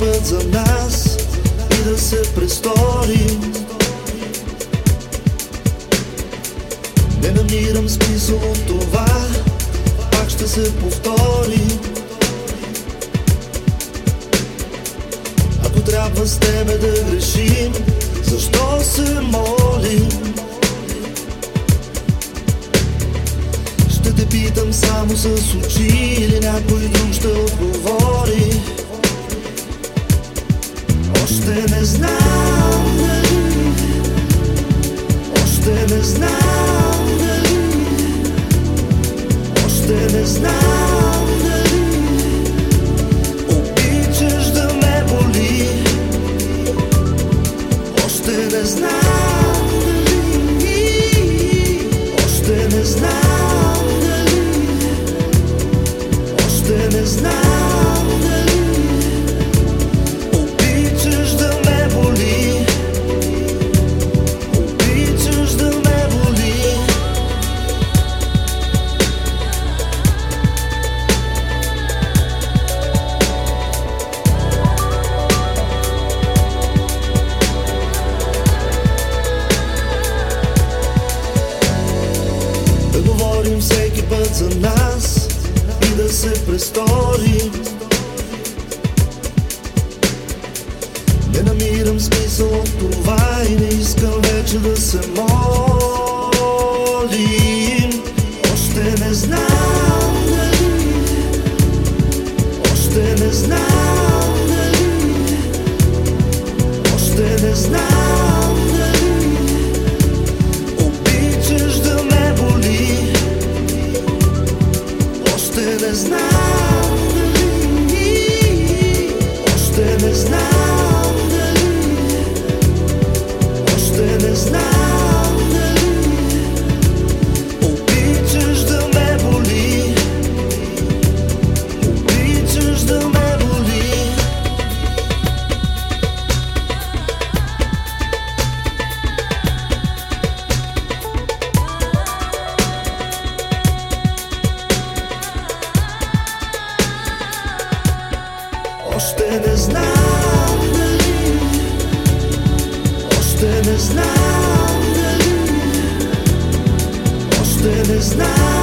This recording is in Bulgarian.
за нас и да се престори. Не намирам смисъл от това, пак ще се повтори. Ако трябва с тебе да грешим, защо се молим? Ще те питам само с очи или някой Още не знам дали, още не знам дали, още не знам дали. Обичаш да ме боли. Още не знам още не знам още не знам се престори. Не намирам смисъл от това и не искам вече да се молим. Не знам дали, още не знам дали, още не знам не знам дали, още не знам дали, още не знам.